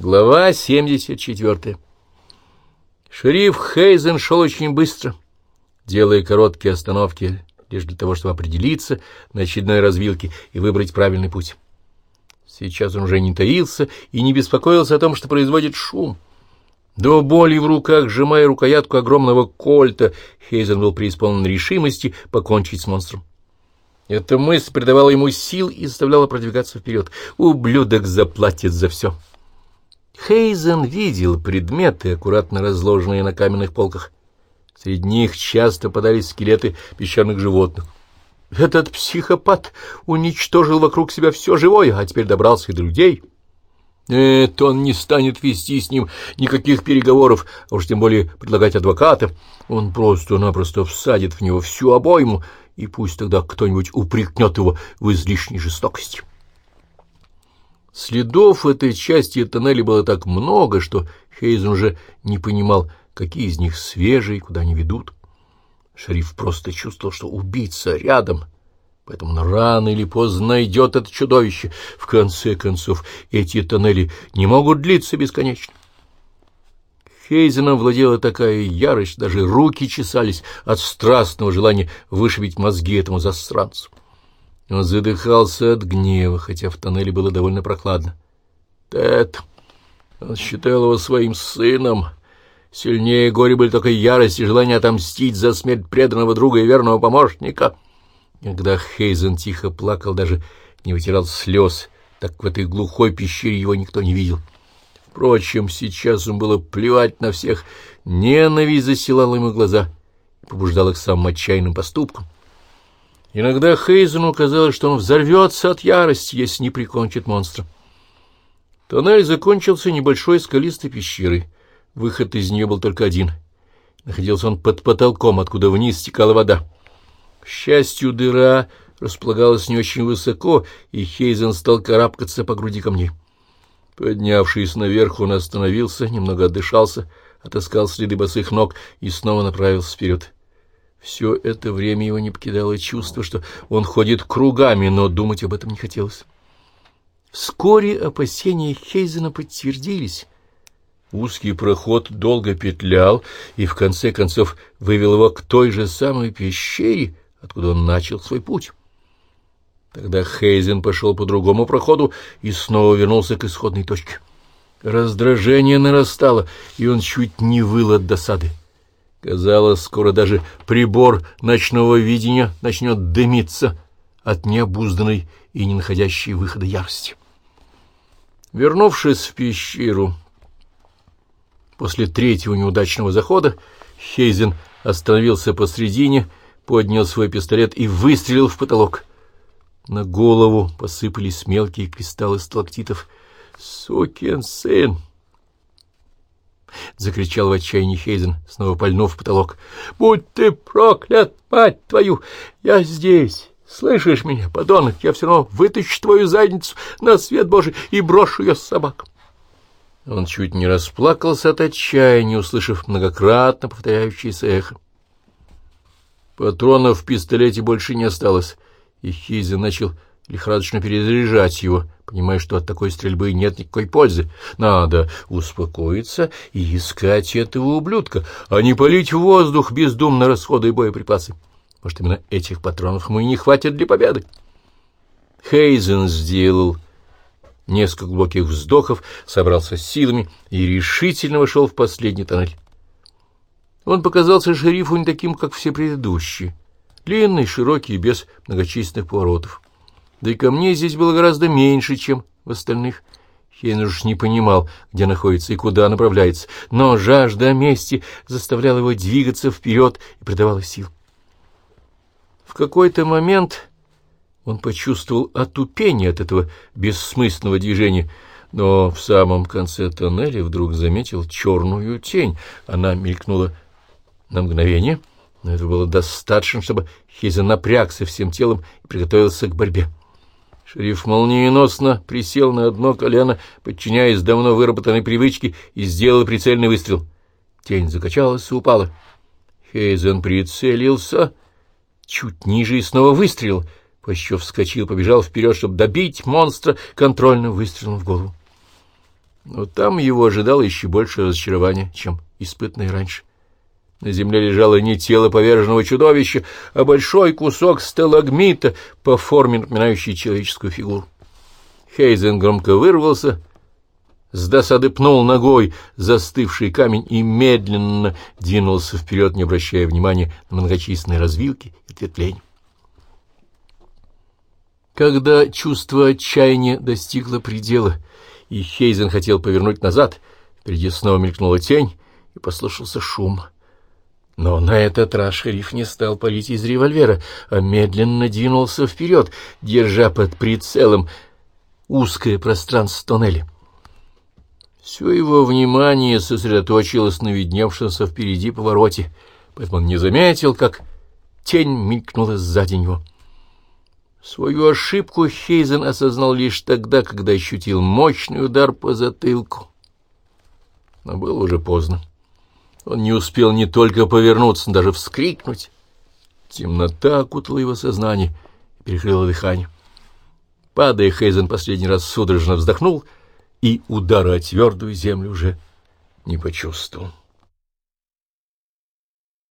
Глава 74. Шериф Хейзен шел очень быстро, делая короткие остановки лишь для того, чтобы определиться на очередной развилке и выбрать правильный путь. Сейчас он уже не таился и не беспокоился о том, что производит шум. До боли в руках, сжимая рукоятку огромного кольта, Хейзен был преисполнен решимости покончить с монстром. Эта мысль придавала ему сил и заставляла продвигаться вперед. Ублюдок заплатит за все. Хейзен видел предметы, аккуратно разложенные на каменных полках. Среди них часто подались скелеты песчаных животных. Этот психопат уничтожил вокруг себя все живое, а теперь добрался и до людей. Нет, он не станет вести с ним никаких переговоров, а уж тем более предлагать адвоката. Он просто-напросто всадит в него всю обойму, и пусть тогда кто-нибудь упрекнет его в излишней жестокости. Следов этой части тоннеля было так много, что Хейзен уже не понимал, какие из них свежие и куда они ведут. Шериф просто чувствовал, что убийца рядом, поэтому он рано или поздно найдет это чудовище. В конце концов, эти тоннели не могут длиться бесконечно. Хейзеном владела такая ярость, даже руки чесались от страстного желания вышибить мозги этому засранцу. Он задыхался от гнева, хотя в тоннеле было довольно прохладно. Тед, он считал его своим сыном. Сильнее горе были только ярость и желание отомстить за смерть преданного друга и верного помощника. Когда Хейзен тихо плакал, даже не вытирал слез, так в этой глухой пещере его никто не видел. Впрочем, сейчас ему было плевать на всех. Ненависть засилала ему глаза и побуждала к самым отчаянным поступкам. Иногда Хейзену казалось, что он взорвется от ярости, если не прикончит монстра. Тоннель закончился небольшой скалистой пещерой. Выход из нее был только один. Находился он под потолком, откуда вниз стекала вода. К счастью, дыра располагалась не очень высоко, и Хейзен стал карабкаться по груди камней. Поднявшись наверх, он остановился, немного отдышался, отыскал следы босых ног и снова направился вперед. Все это время его не покидало чувство, что он ходит кругами, но думать об этом не хотелось. Вскоре опасения Хейзена подтвердились. Узкий проход долго петлял и в конце концов вывел его к той же самой пещере, откуда он начал свой путь. Тогда Хейзен пошел по другому проходу и снова вернулся к исходной точке. Раздражение нарастало, и он чуть не выл от досады. Казалось, скоро даже прибор ночного видения начнет дымиться от необузданной и не находящей выхода ярости. Вернувшись в пещеру, после третьего неудачного захода, Хейзен остановился посредине, поднял свой пистолет и выстрелил в потолок. На голову посыпались мелкие кристаллы сталактитов. «Сукин сын!» — закричал в отчаянии Хейзен, снова пальнув в потолок. — Будь ты проклят, мать твою! Я здесь! Слышишь меня, подонок? Я все равно вытащу твою задницу на свет Божий и брошу ее с собак. Он чуть не расплакался от отчаяния, услышав многократно повторяющееся эхо. Патронов в пистолете больше не осталось, и Хейзен начал лихорадочно перезаряжать его, понимая, что от такой стрельбы нет никакой пользы. Надо успокоиться и искать этого ублюдка, а не полить в воздух, бездумно расходуя боеприпасы. Может, именно этих патронов ему и не хватит для победы. Хейзен сделал несколько глубоких вздохов, собрался с силами и решительно вошел в последний тоннель. Он показался шерифу не таким, как все предыдущие. Длинный, широкий, без многочисленных поворотов. Да и камней здесь было гораздо меньше, чем в остальных. Хейн уж не понимал, где находится и куда направляется, но жажда мести заставляла его двигаться вперед и придавала сил. В какой-то момент он почувствовал отупение от этого бессмысленного движения, но в самом конце тоннеля вдруг заметил черную тень. Она мелькнула на мгновение, но это было достаточно, чтобы Хейзен напрягся всем телом и приготовился к борьбе. Шериф молниеносно присел на одно колено, подчиняясь давно выработанной привычке, и сделал прицельный выстрел. Тень закачалась и упала. Хейзен прицелился чуть ниже и снова выстрелил. Пощев вскочил, побежал вперед, чтобы добить монстра контрольным выстрелом в голову. Но там его ожидало еще больше разочарования, чем испытанное раньше. На земле лежало не тело поверженного чудовища, а большой кусок сталагмита, по форме напоминающий человеческую фигуру. Хейзен громко вырвался, с досады пнул ногой застывший камень и медленно двинулся вперед, не обращая внимания на многочисленные развилки и ответвления. Когда чувство отчаяния достигло предела, и Хейзен хотел повернуть назад, впереди снова мелькнула тень, и послышался шум. Но на этот раз шериф не стал палить из револьвера, а медленно двинулся вперед, держа под прицелом узкое пространство тоннеля. Все его внимание сосредоточилось на видневшемся впереди повороте, поэтому он не заметил, как тень мелькнула сзади него. Свою ошибку Хейзен осознал лишь тогда, когда ощутил мощный удар по затылку. Но было уже поздно. Он не успел не только повернуться, но даже вскрикнуть. Темнота окутала его сознание и перекрыла дыхание. Падая, Хейзен последний раз судорожно вздохнул и удара о твердую землю уже не почувствовал.